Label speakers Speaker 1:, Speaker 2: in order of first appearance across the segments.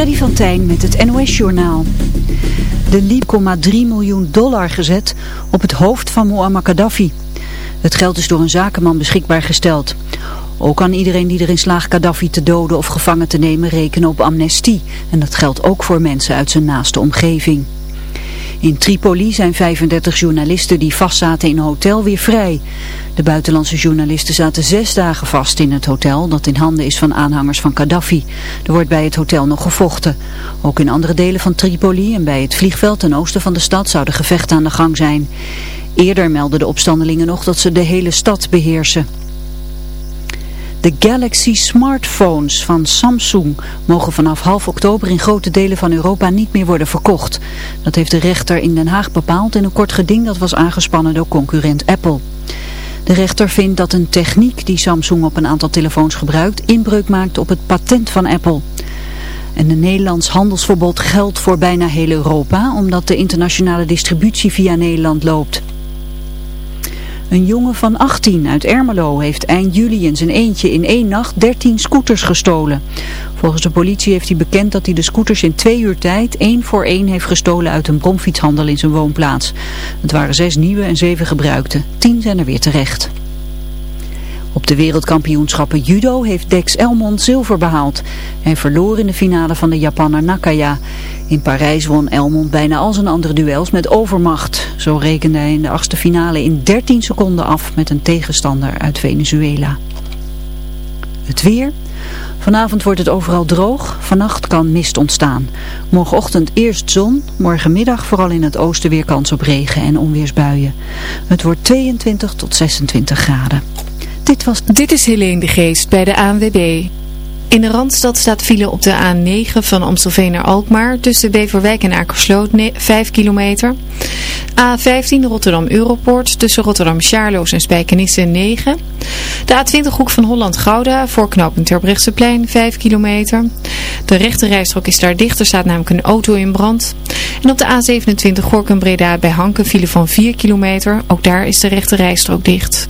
Speaker 1: Freddy van Tijn met het NOS-journaal. De liep 3 miljoen dollar gezet op het hoofd van Muammar Gaddafi. Het geld is door een zakenman beschikbaar gesteld. Ook kan iedereen die erin slaagt Gaddafi te doden of gevangen te nemen rekenen op amnestie. En dat geldt ook voor mensen uit zijn naaste omgeving. In Tripoli zijn 35 journalisten die vastzaten in een hotel weer vrij. De buitenlandse journalisten zaten zes dagen vast in het hotel dat in handen is van aanhangers van Gaddafi. Er wordt bij het hotel nog gevochten. Ook in andere delen van Tripoli en bij het vliegveld ten oosten van de stad zouden gevechten aan de gang zijn. Eerder meldden de opstandelingen nog dat ze de hele stad beheersen. De Galaxy smartphones van Samsung mogen vanaf half oktober in grote delen van Europa niet meer worden verkocht. Dat heeft de rechter in Den Haag bepaald in een kort geding dat was aangespannen door concurrent Apple. De rechter vindt dat een techniek die Samsung op een aantal telefoons gebruikt inbreuk maakt op het patent van Apple. En een Nederlands handelsverbod geldt voor bijna heel Europa omdat de internationale distributie via Nederland loopt. Een jongen van 18 uit Ermelo heeft eind juli in zijn eentje in één nacht 13 scooters gestolen. Volgens de politie heeft hij bekend dat hij de scooters in twee uur tijd één voor één heeft gestolen uit een bromfietshandel in zijn woonplaats. Het waren zes nieuwe en zeven gebruikte. Tien zijn er weer terecht. Op de wereldkampioenschappen judo heeft Dex Elmond zilver behaald. Hij verloor in de finale van de Japanner Nakaya. In Parijs won Elmond bijna al zijn andere duels met overmacht. Zo rekende hij in de achtste finale in 13 seconden af met een tegenstander uit Venezuela. Het weer... Vanavond wordt het overal droog, vannacht kan mist ontstaan. Morgenochtend eerst zon, morgenmiddag vooral in het oosten weer kans op regen en onweersbuien. Het wordt 22 tot 26 graden.
Speaker 2: Dit, was... Dit is Helene de Geest bij de ANWB. In de Randstad staat file op de A9 van Amstelveen naar Alkmaar tussen Beverwijk en Akersloot 5 kilometer. A15 Rotterdam-Europoort tussen Rotterdam-Charloes en Spijkenisse 9. De A20 Hoek van Holland-Gouda voor knooppunt Terbrechtseplein 5 kilometer. De rechte rijstrook is daar dicht, er staat namelijk een auto in brand. En op de A27 Gorkum-Breda bij Hanken file van 4 kilometer. Ook daar is de rechte rijstrook dicht.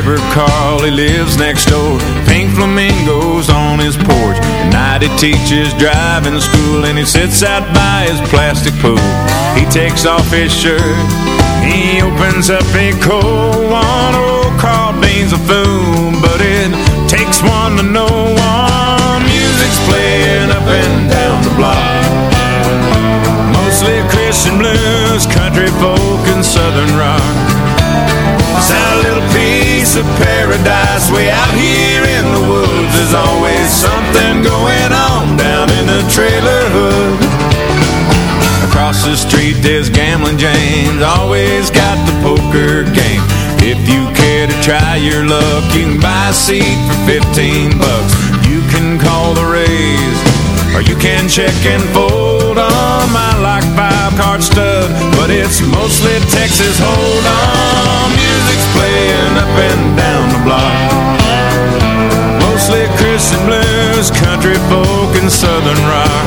Speaker 3: Neighbor Carl, he lives next door. Pink flamingos on his porch. At night he teaches driving school And he sits out by his plastic pool. He takes off his shirt. He opens up a cold one. Oh, Carl Dean's a fool But it takes one to know one. Music's playing up and down the block. Mostly Christian blues, country folk and southern rock Sound a little piece of paradise way out here in the woods. There's always something going on down in the trailer hood. Across the street there's gambling James, always got the poker game. If you care to try your luck, you can buy a seat for 15 bucks. You can call the raise, or you can check and fold on my like five card stud, but it's mostly Texas hold on. Music's playing up and down the block. Mostly Christian blues, country folk, and southern rock.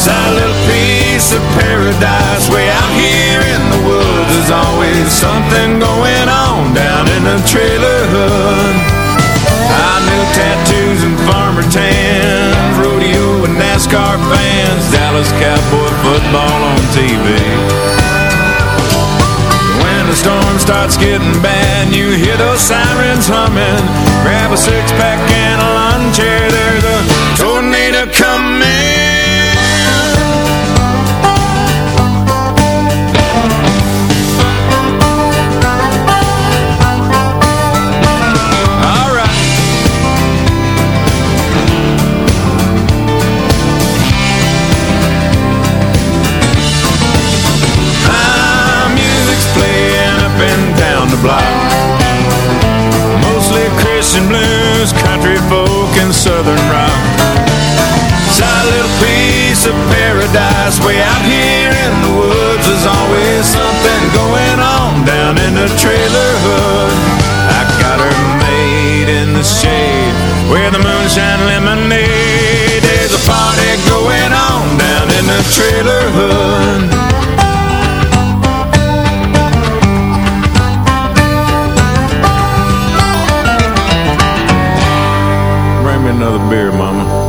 Speaker 3: It's a little piece of paradise way out here in the woods. There's always something going on down in the trailer hood. I knew tattoos and farmer tans, Dallas Cowboy football on TV. When the storm starts getting bad, you hear those sirens humming. Grab a six pack and a lawn chair, there's a piece of paradise way out here in the woods. There's always something going on down in the trailer hood. I got her made in the shade where the moonshine lemonade. There's a party going on down in the trailer hood. Bring me another beer, mama.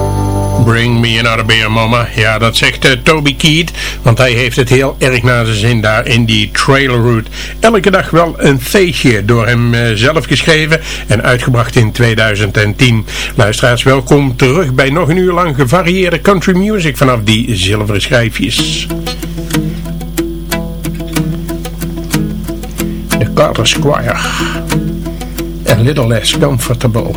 Speaker 4: Bring me another beer, mama. Ja, dat zegt eh, Toby Keat, want hij heeft het heel erg naar zijn zin daar in die trailer route. Elke dag wel een feestje, door hem eh, zelf geschreven en uitgebracht in 2010. Luisteraars, welkom terug bij nog een uur lang gevarieerde country music vanaf die zilveren schijfjes. De Carter Squire. A little less comfortable.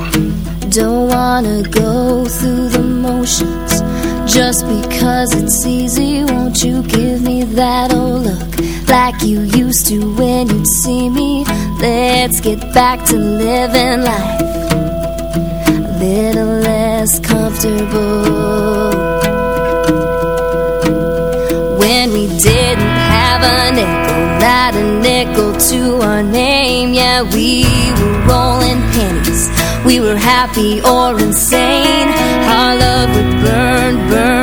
Speaker 5: Don't wanna go through the motions just because it's easy. Won't you give me that old look like you used to when you'd see me? Let's get back to living life a little less comfortable. When we didn't have a nickel, not a nickel to our name. Yeah, we were rolling were happy or insane. Our love would burn, burn, burn.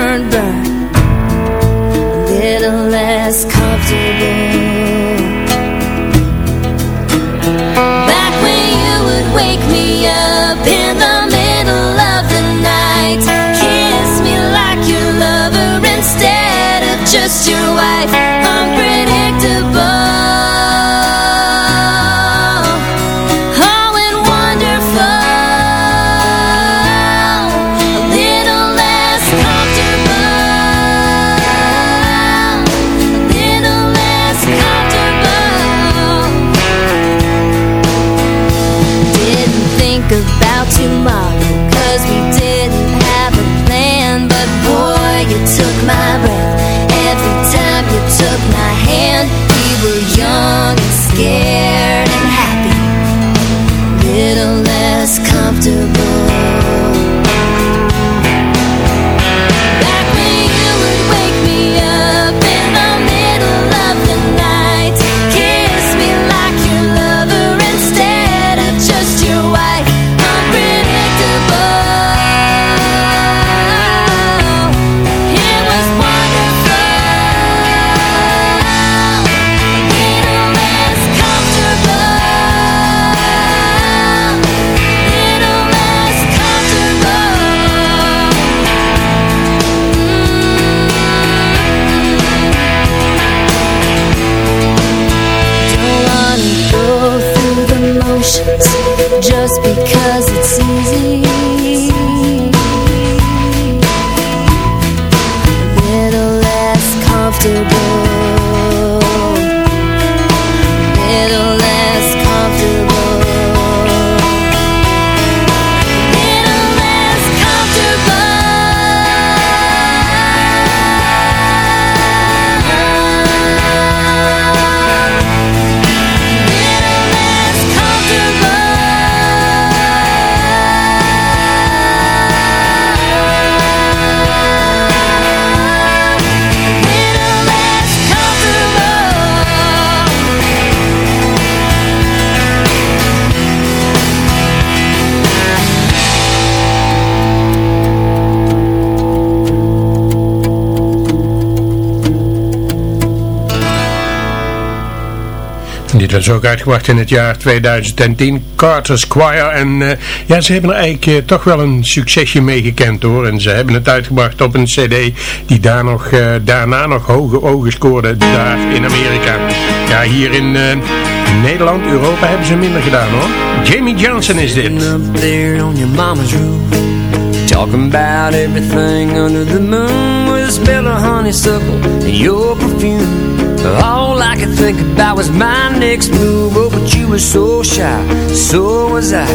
Speaker 5: Was
Speaker 4: ook uitgebracht in het jaar 2010. Carter Squire. En uh, ja, ze hebben er eigenlijk uh, toch wel een succesje mee gekend hoor. En ze hebben het uitgebracht op een cd die daar nog, uh, daarna nog hoge ogen scoorde. Daar in Amerika. Ja, hier in Nederland, Europa hebben ze minder gedaan hoor. Jamie Johnson is dit.
Speaker 6: Up there on your mama's roof. Talking about everything under the moon With a smell of honeysuckle your perfume All I could think about was my next move Oh, but you were so shy, so was I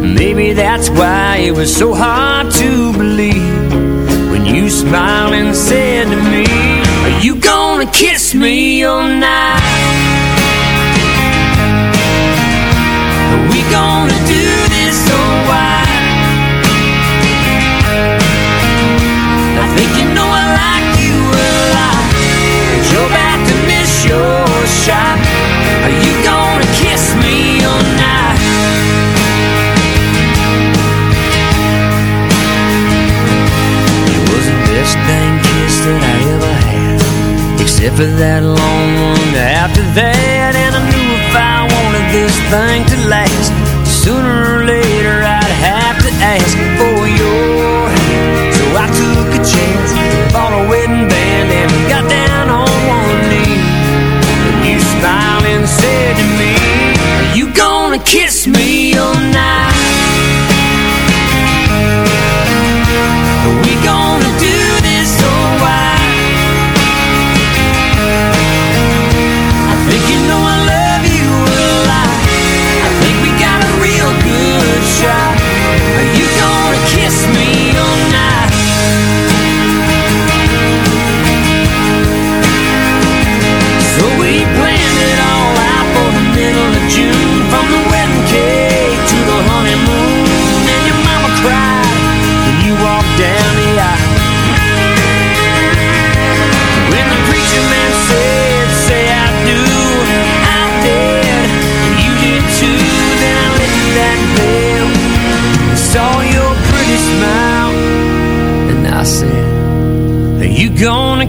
Speaker 6: Maybe that's why it was so hard to believe When you smiled and said to me Are you gonna kiss me all night? Are we gonna do for that long. One after that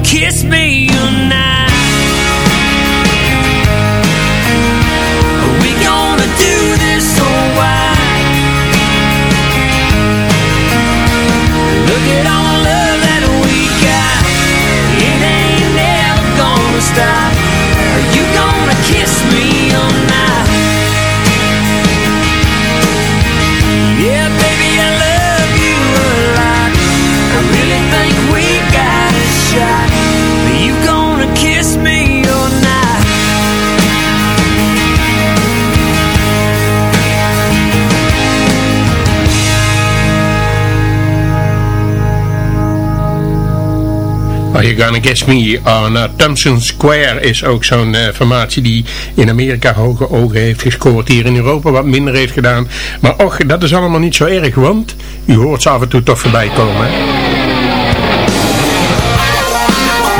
Speaker 6: kiss me Are You Gonna
Speaker 4: Guess Me? Oh, nou, Thompson Square is ook zo'n uh, formatie die in Amerika hoge ogen heeft gescoord. Hier in Europa wat minder heeft gedaan. Maar och, dat is allemaal niet zo erg, want u hoort ze af en toe toch voorbij komen.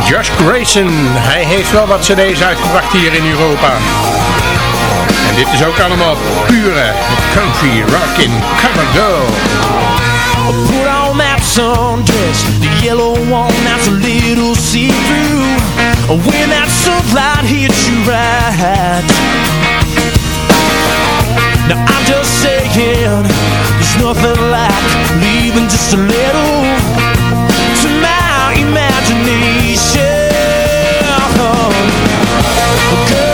Speaker 4: Josh Grayson, hij heeft wel wat cd's uitgebracht hier in Europa. En dit is ook allemaal pure country rockin' cover girl.
Speaker 7: Sundress, the yellow one that's a little see-through. When that sunlight hits you right. Now I'm just saying, there's nothing like leaving just a little to my imagination. Girl,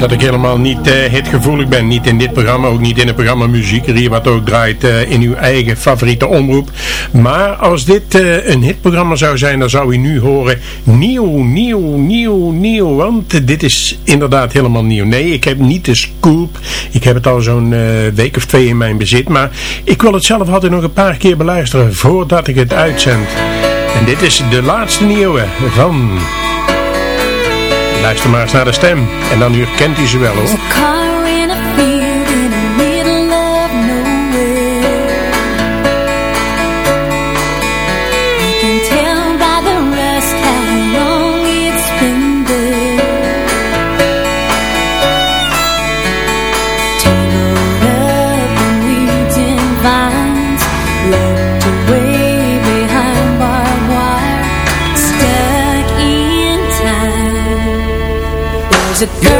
Speaker 4: dat ik helemaal niet uh, hitgevoelig ben. Niet in dit programma, ook niet in het programma Muziekerie, wat ook draait uh, in uw eigen favoriete omroep. Maar als dit uh, een hitprogramma zou zijn, dan zou u nu horen nieuw, nieuw, nieuw, nieuw. Want dit is inderdaad helemaal nieuw. Nee, ik heb niet de scoop. Ik heb het al zo'n week of twee in mijn bezit. Maar ik wil het zelf altijd nog een paar keer beluisteren voordat ik het uitzend. En dit is de laatste nieuwe van... Luister maar eens naar de stem. En dan herkent u ze wel hoor.
Speaker 5: it girl?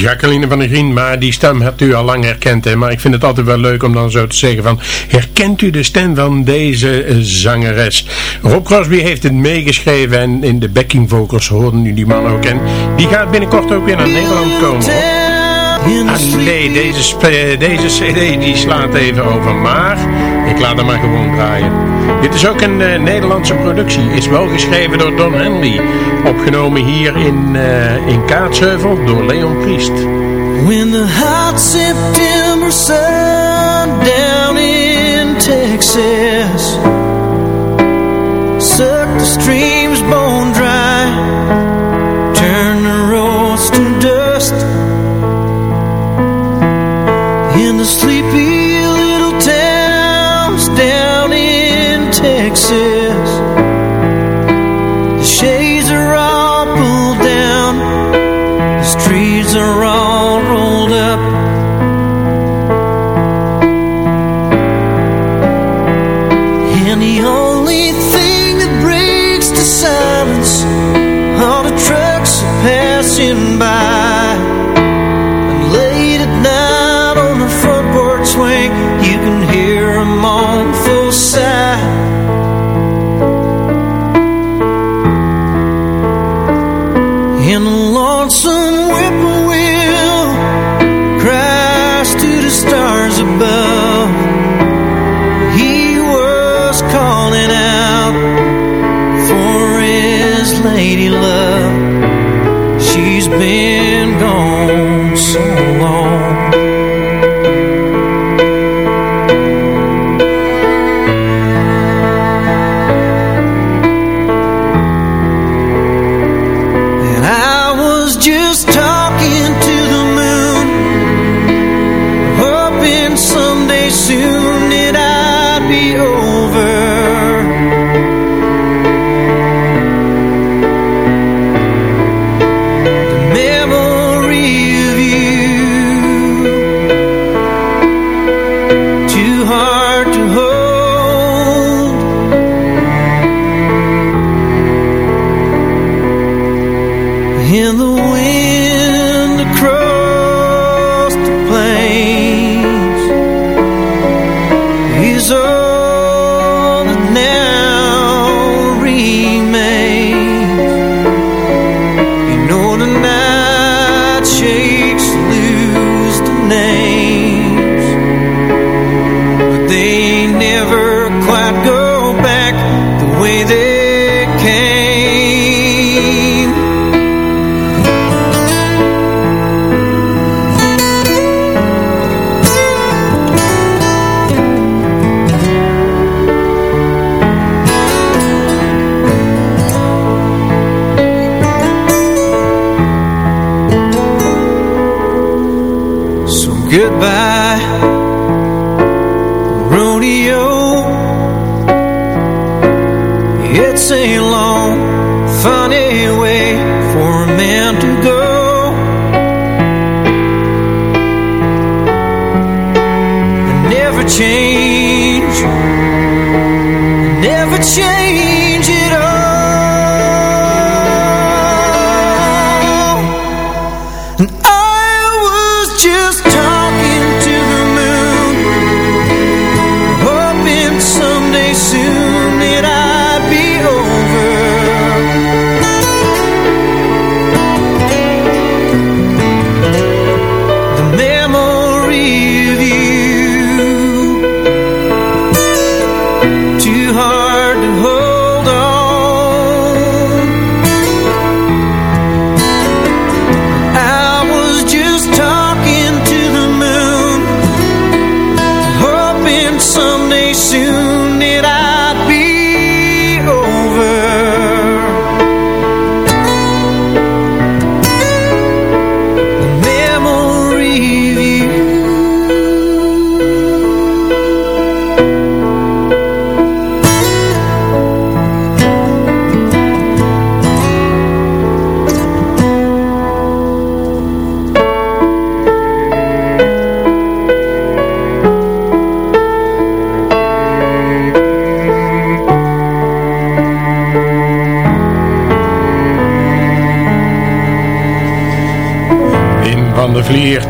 Speaker 4: Jacqueline van der Grien, maar die stem hebt u al lang herkend. Hè? Maar ik vind het altijd wel leuk om dan zo te zeggen van, herkent u de stem van deze eh, zangeres? Rob Crosby heeft het meegeschreven en in de backing vocals hoorden u die man ook. En die gaat binnenkort ook weer naar Nederland komen. Ah nee, deze, deze cd die slaat even over, maar ik laat hem maar gewoon draaien. Dit is ook een uh, Nederlandse productie, is wel geschreven door Don Henley. Opgenomen hier in, uh, in Kaatsheuvel door Leon Priest.
Speaker 8: When the down in Texas the streams bone dry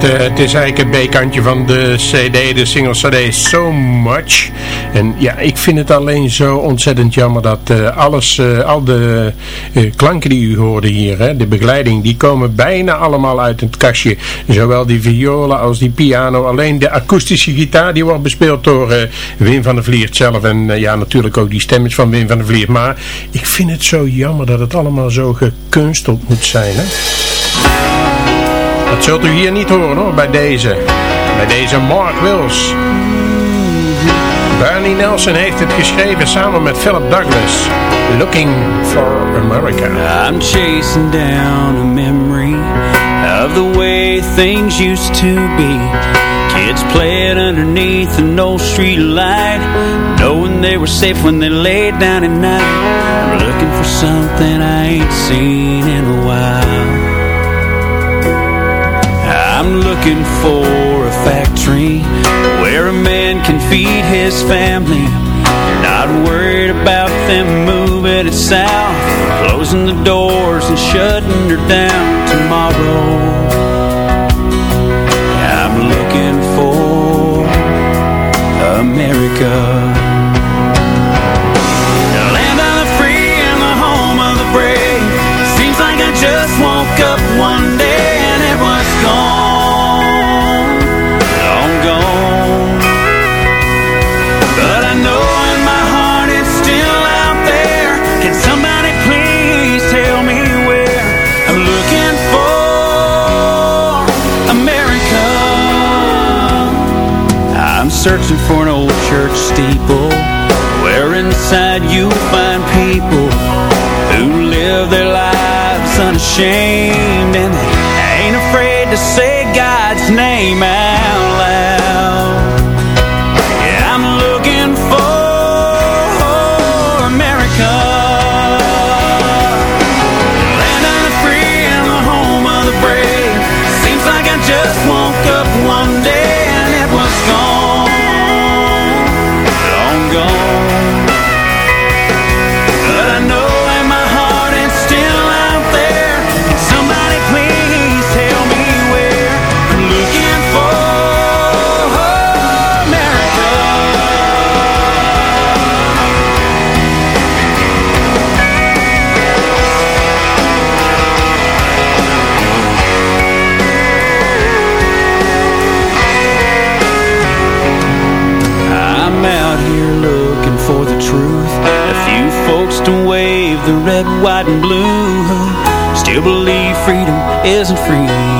Speaker 4: Vliert, eh, het is eigenlijk het B-kantje van de CD, de single CD So Much. En ja, ik vind het alleen zo ontzettend jammer dat eh, alles, eh, al de klanken die u hoorde hier, hè, de begeleiding, die komen bijna allemaal uit het kastje. Zowel die violen als die piano. Alleen de akoestische gitaar, die wordt bespeeld door Wim van der Vliert zelf. En ja, natuurlijk ook die stemmetjes van Wim van der Vliert. Maar ik vind het zo jammer dat het allemaal zo gekunsteld moet zijn, hè. Dat zult u hier niet horen hoor, bij deze. Bij deze Mark Wills. Bernie Nelson heeft het geschreven samen met Philip Douglas. Looking for America.
Speaker 6: I'm chasing down a memory of the way things used to be. Kids playing underneath an old street light, knowing they were safe when they laid down at night. Looking for something I ain't seen in a while. Looking for a factory where a man can feed his family. Not worried about them moving it south, closing the doors and shutting her down tomorrow. I'm looking for America. Searching for an old church steeple Where inside you'll find people Who live their lives unashamed And ain't afraid to say God's name. out freedom isn't free,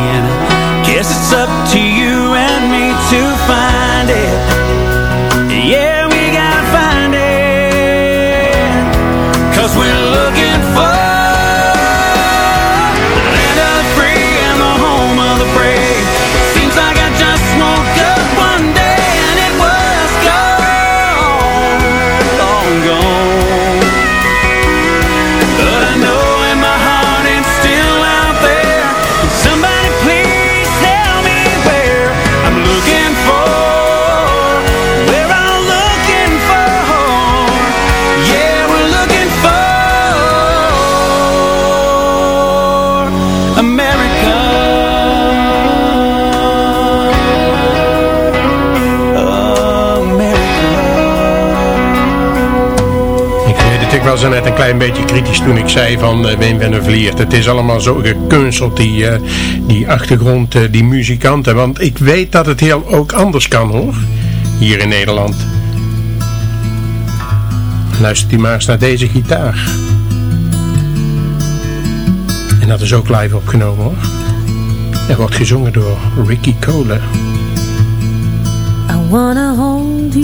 Speaker 4: klein beetje kritisch toen ik zei van uh, Wim van. Het is allemaal zo gekunsteld, die, eh, die achtergrond, eh, die muzikanten. Want ik weet dat het heel ook anders kan hoor, hier in Nederland. Luistert u maar eens naar deze gitaar. En dat is ook live opgenomen hoor. En wordt gezongen door Ricky Cole.
Speaker 9: I wanna hold you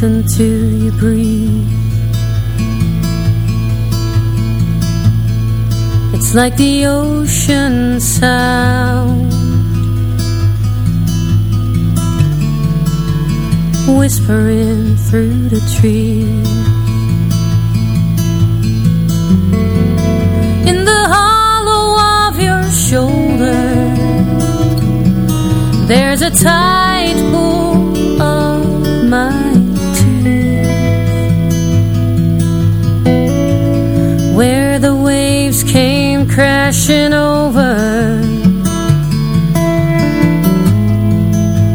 Speaker 9: listen to you breathe. It's like the ocean sound. Whispering through the trees. In the hollow of your shoulder there's a tide pool of my crashing over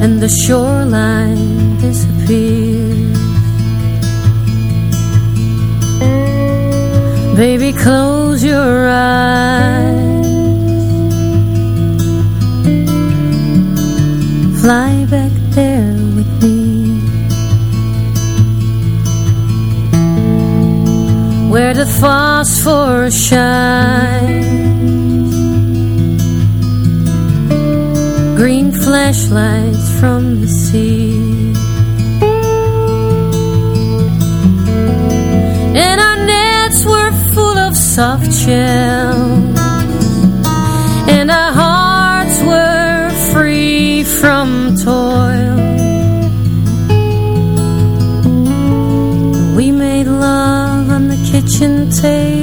Speaker 9: and the shoreline disappears Baby, close your eyes. Fly back there with me. Where the phosphorus shines. Flashlights from the sea. And our nets were full of soft shells And our hearts were free from toil. We made love on the kitchen table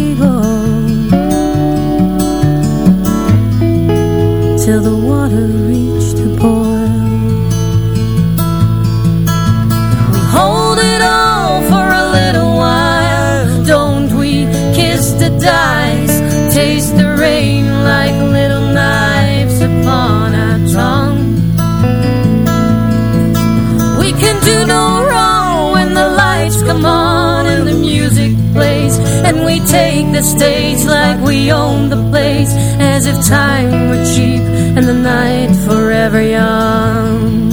Speaker 9: the stage like we own the place As if time were cheap and the night forever young.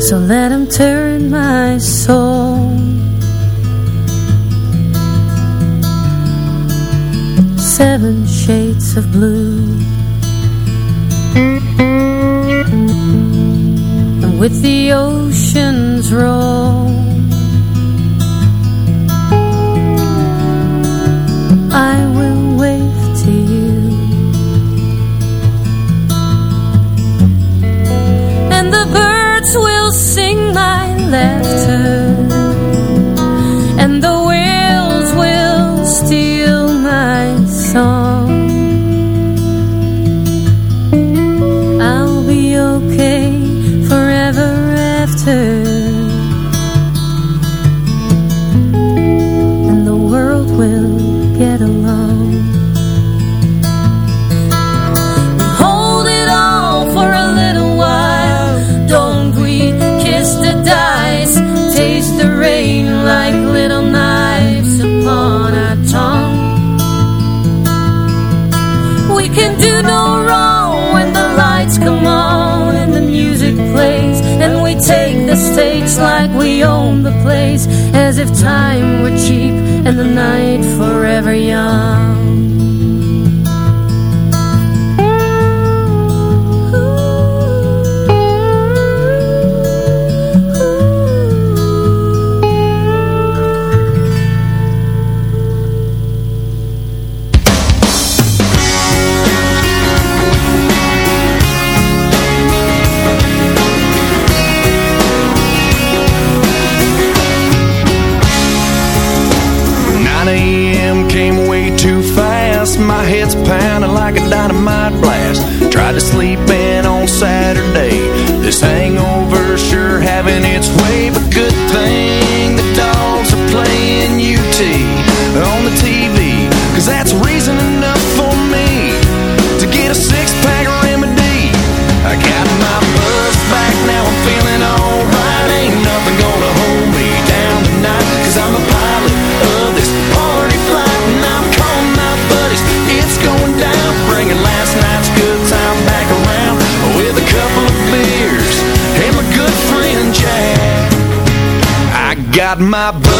Speaker 9: So let him turn my soul of blue. And with the ocean's roar Like we own the place As if time were cheap And the night forever young.
Speaker 7: got my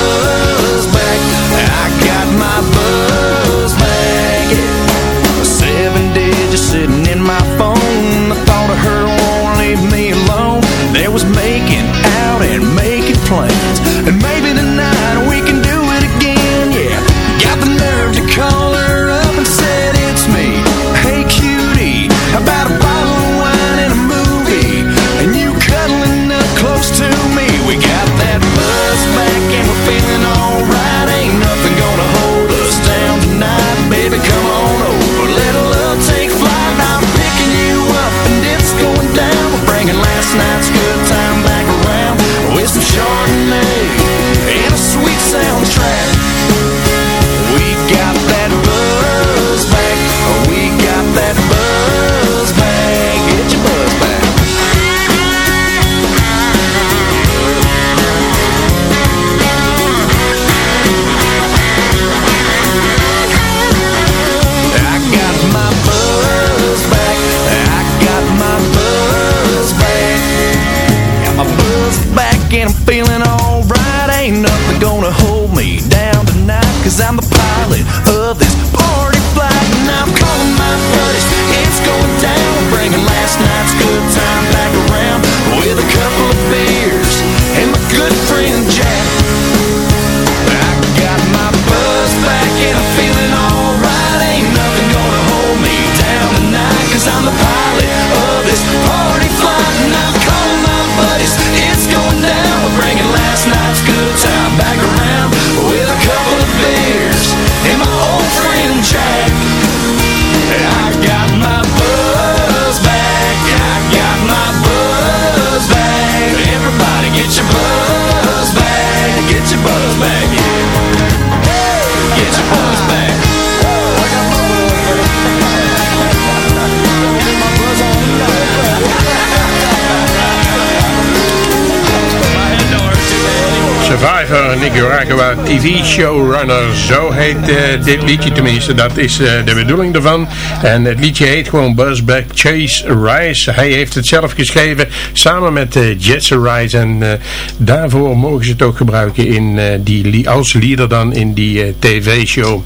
Speaker 4: Nicaragua TV Showrunner. Zo heet uh, dit liedje tenminste. Dat is uh, de bedoeling ervan. En het liedje heet gewoon Buzzback Chase Rice. Hij heeft het zelf geschreven samen met uh, Jesse Rice. En daarvoor mogen ze het ook gebruiken in, die, als leader dan in die tv-show.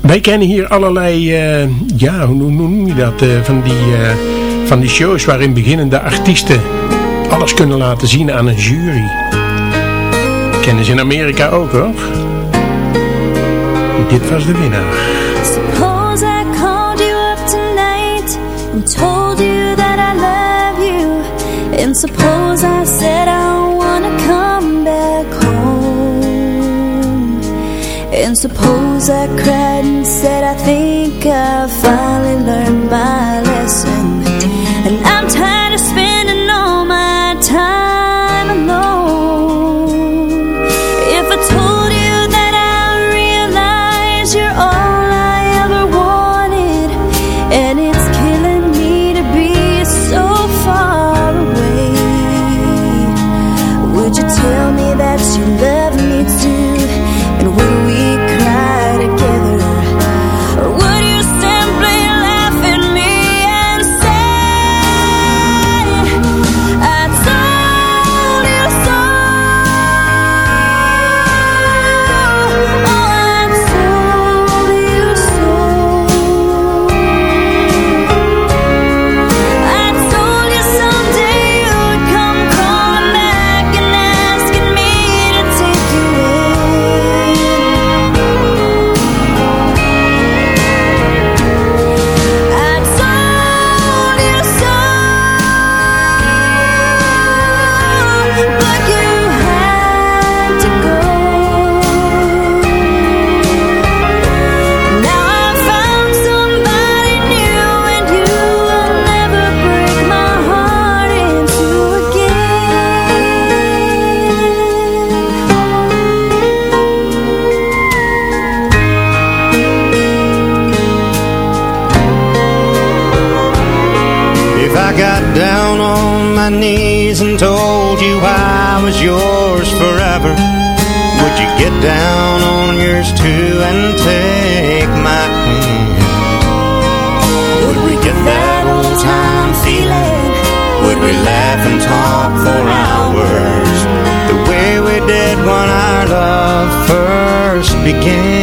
Speaker 4: Wij kennen hier allerlei, ja, hoe, hoe noem je dat, van, die, van die shows waarin beginnende artiesten alles kunnen laten zien aan een jury. Kennen ze in Amerika ook hoor. Dit was de winnaar.
Speaker 5: Suppose I called you up tonight and told you that I love you. And suppose I said I wanna come back home. And suppose I cried and said I think I finally learned my lesson. And I'm tired
Speaker 10: began?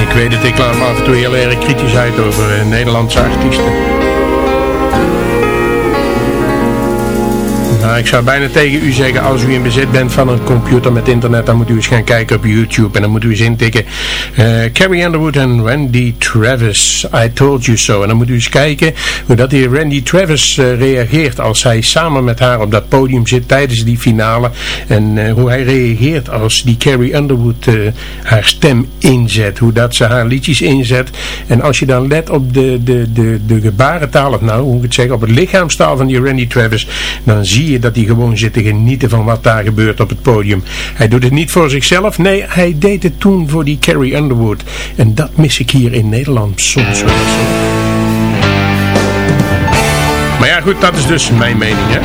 Speaker 4: Ik weet het, ik laat me af en toe heel erg kritisch uit over eh, Nederlandse artiesten. Nou, ik zou bijna tegen u zeggen, als u in bezit bent van een computer met internet, dan moet u eens gaan kijken op YouTube en dan moet u eens intikken eh, Carrie Underwood en Randy Travis, I Told You So. En dan moet u eens kijken hoe dat die Randy Travis eh, reageert als hij samen met haar op dat podium zit tijdens die finale. En eh, hoe hij reageert als die Carrie Underwood eh, haar stem inzet, hoe dat ze haar liedjes inzet. En als je dan let op de, de, de, de gebarentaal, of nou, hoe ik het zeggen, op het lichaamstaal van die Randy Travis, dan zie je dat hij gewoon zit te genieten van wat daar gebeurt op het podium. Hij doet het niet voor zichzelf, nee, hij deed het toen voor die Carrie Underwood. En dat mis ik hier in Nederland soms wel. Maar ja goed, dat is dus mijn mening hè.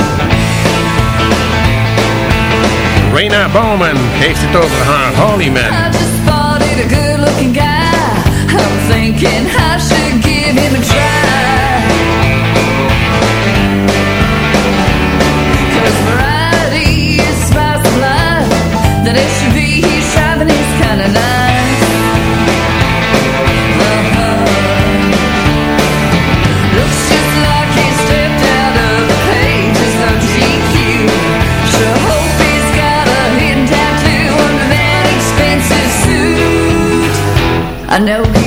Speaker 4: Raina Bowman heeft het over haar Holy Man.
Speaker 11: Just spotted a good looking guy I'm thinking I should give him a Driving is kinda nice Uh-huh. Looks just like he stepped out of the pages of GQ Sure hope he's got a hidden tattoo under that expensive suit. I know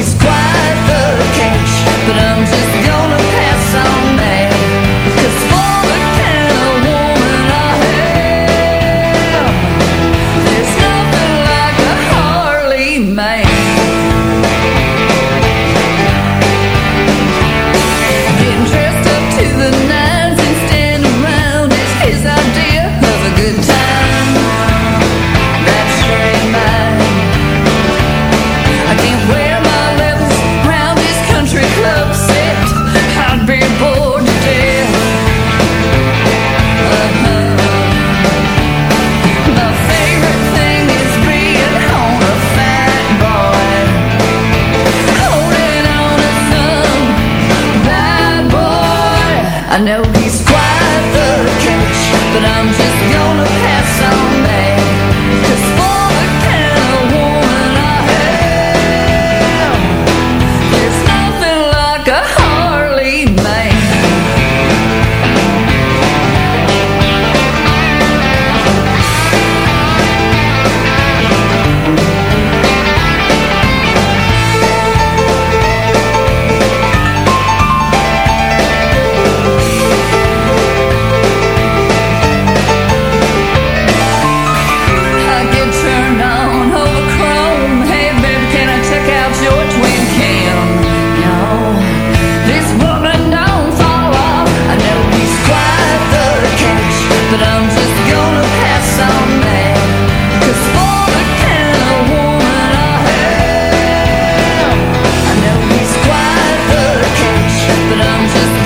Speaker 11: I'm just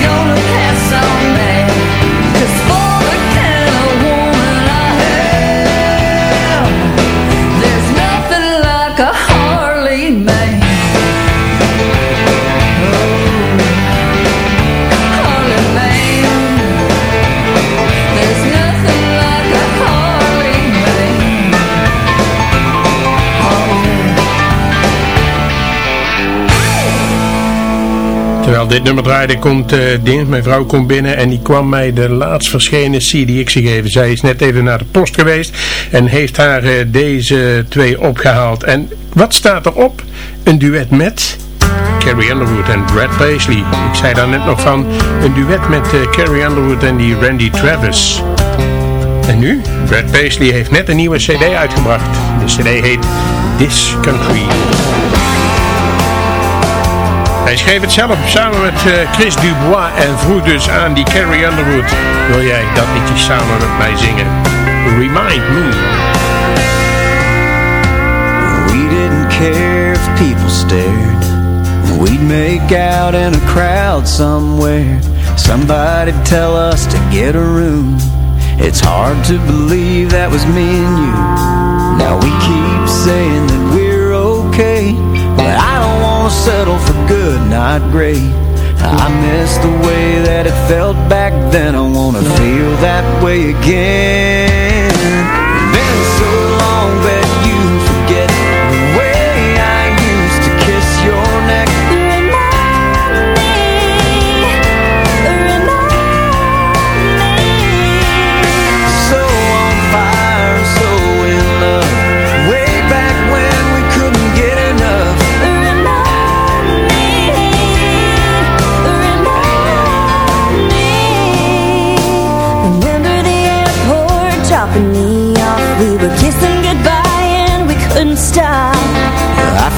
Speaker 4: Dit nummer draaide, komt eh Ding, mijn vrouw komt binnen en die kwam mij de laatst verschenen CDX geven. Zij is net even naar de post geweest en heeft haar eh, deze twee opgehaald. En wat staat erop? Een duet met Carrie Underwood en Brad Paisley. Ik zei daar net nog van, een duet met eh, Carrie Underwood en die Randy Travis. En nu? Brad Paisley heeft net een nieuwe cd uitgebracht. De cd heet This Country. Hij schreef het zelf samen met eh, Chris Dubois en vroeg dus aan die Carrie Underwood. Wil jij dat liedje samen met mij zingen? Remind me.
Speaker 8: We didn't care if people stared. We'd make out in a crowd somewhere. Somebody'd tell us to get a room. It's hard to believe that was me and you. Now we keep saying that we're To settle for good, not great. I miss the way that it felt back then. I want to feel that way again. Been so long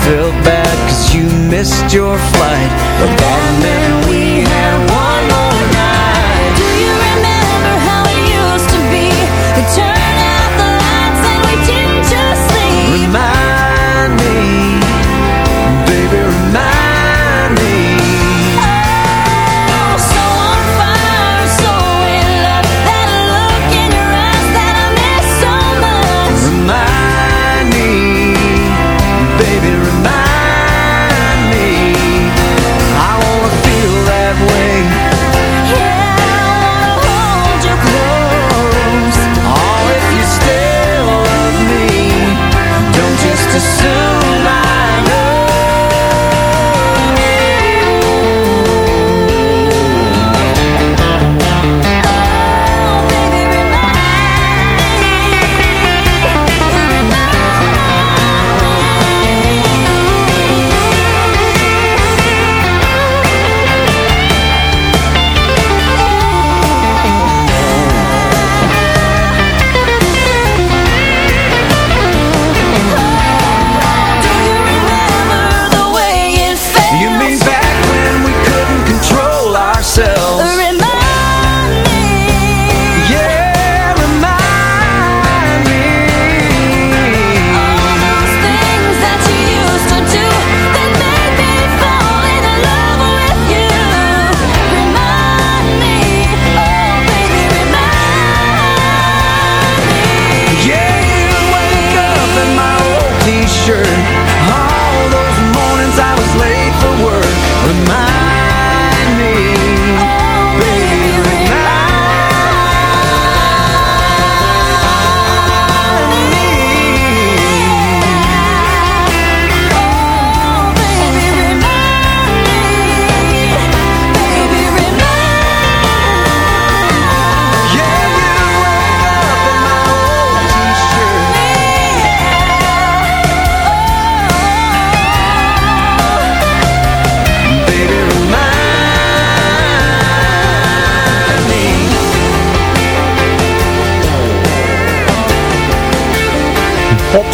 Speaker 8: felt bad cause you missed your flight. But that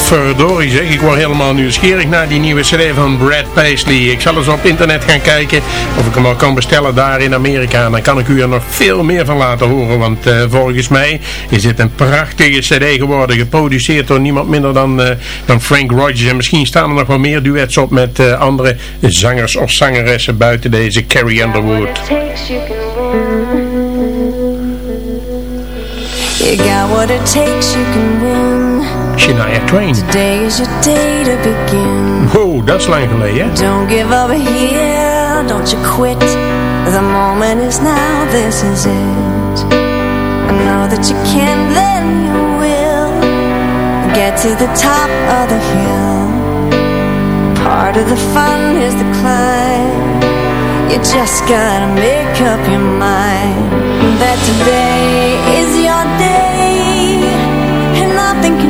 Speaker 4: Verdorie zeg, ik word helemaal nieuwsgierig naar die nieuwe cd van Brad Paisley. Ik zal eens op internet gaan kijken of ik hem al kan bestellen daar in Amerika. Dan kan ik u er nog veel meer van laten horen, want uh, volgens mij is dit een prachtige cd geworden. Geproduceerd door niemand minder dan, uh, dan Frank Rogers. En misschien staan er nog wel meer duets op met uh, andere zangers of zangeressen buiten deze Carrie Underwood.
Speaker 5: You got what it takes, you can.
Speaker 4: Shania Twain.
Speaker 5: Today is your day to begin.
Speaker 4: Wow, dat is lang geleden.
Speaker 5: Don't give up here, don't you quit. The moment is now, this is it. I know that you can, then you will. Get to the top of the hill. Part of the fun is the climb. You just gotta make up your mind that today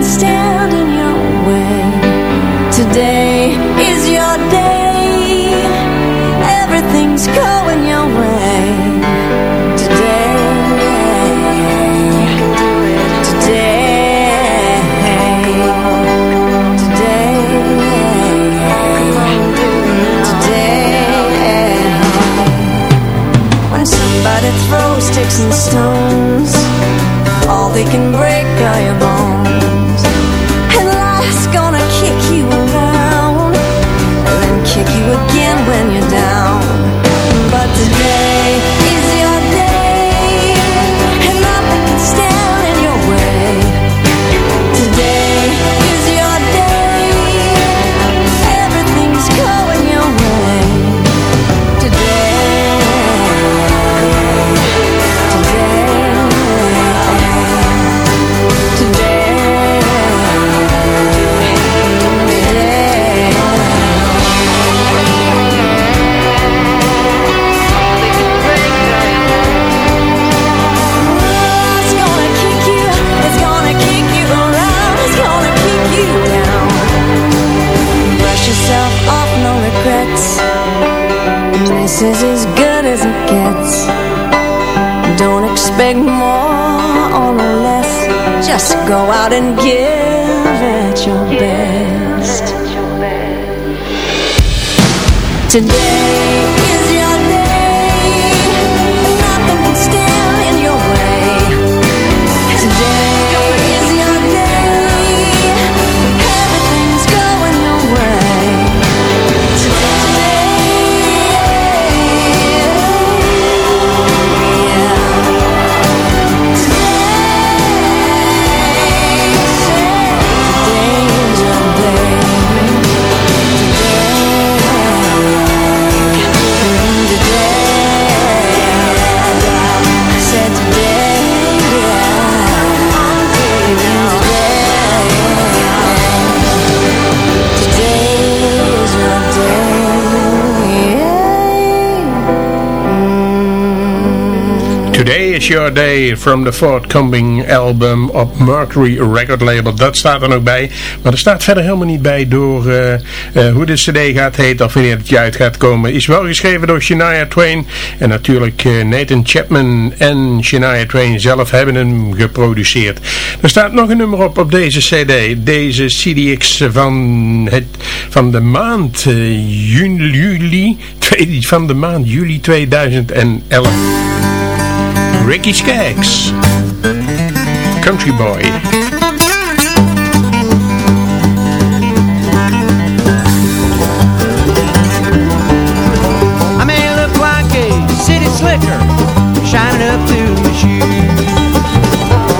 Speaker 5: stand Your Day
Speaker 4: from the forthcoming album op Mercury Record Label. Dat staat er nog bij. Maar er staat verder helemaal niet bij door uh, uh, hoe de cd gaat heten of wanneer het uit gaat komen. Is wel geschreven door Shania Twain. En natuurlijk uh, Nathan Chapman en Shania Twain zelf hebben hem geproduceerd. Er staat nog een nummer op op deze cd. Deze CDX van, het, van de maand juli, van de maand juli 2011. Ricky Skaggs, Country Boy.
Speaker 8: I may look like a city slicker, shining up through my shoes.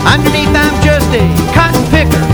Speaker 8: Underneath, I'm just a cotton picker,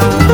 Speaker 12: thank